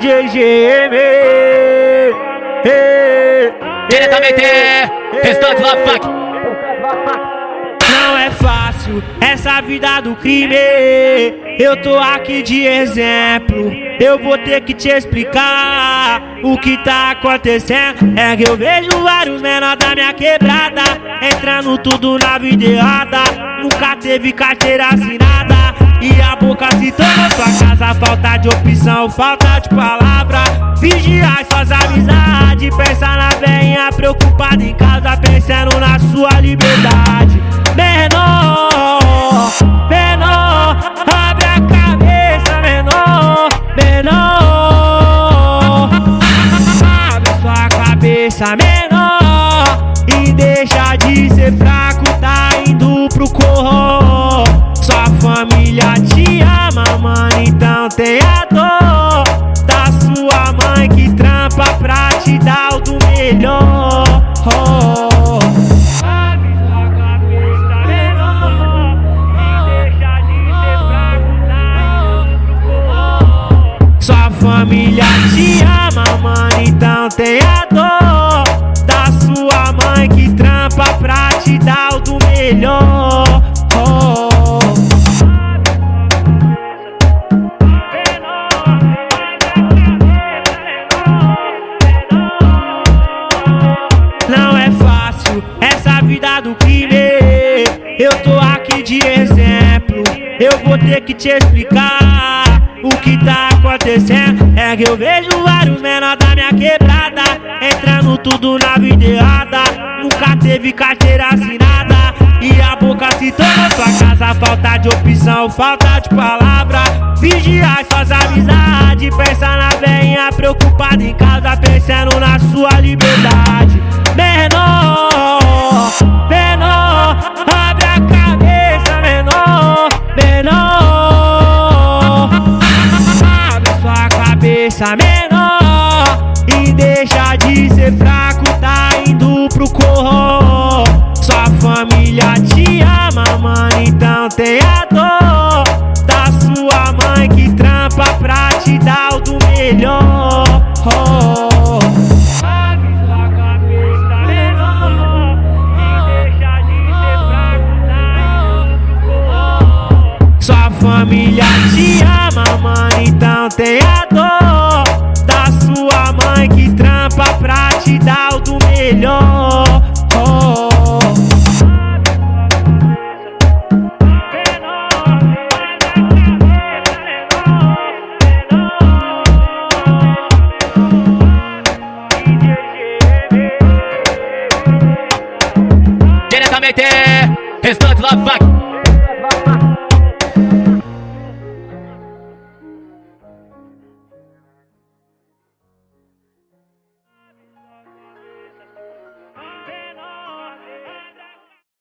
DJ GM. Diretamente, restante Love Funk. Não é fácil essa vida do crime. Eu tô aqui de exemplo. Eu vou ter que te explicar o que tá acontecendo. É que eu vejo vários menores da minha quebrada entrando tudo na vida errada. Nunca teve carteira assinada. E a boca se torna sua casa. Falta de opção, falta de palavra. Vigiar suas amizades. Pensa na venha preocupada em casa. Pensando na sua liberdade. Menor, menor, abre a cabeça, menor, menor. Abre sua cabeça, menor. E deixa de ser fraco, tá indo pro corro. Família te ama, mano, então tenha dor da sua mãe que trampa pra te dar o do melhor. Oh. Sua família te ama, mano, então tenha dor da sua mãe que trampa pra te dar o do melhor. Do crime. Eu tô aqui de exemplo. Eu vou ter que te explicar o que tá acontecendo. É que eu vejo vários menores da minha quebrada entrando tudo na vida errada. Nunca teve carteira assinada. E a boca se torna sua casa. Falta de opção, falta de palavra. Vigiar suas amizades. Pensa na venha preocupada em casa. Pensando na cabeça, menor. E deixa de ser fraco, tá indo pro corro. Sua família te ama, mano, então tenha dor da sua mãe que trampa pra te dar o do melhor. Oh. Sua família te ama, mano, então tenha dor dar o do melhor. Oh. Diretamente, restante Love Funk.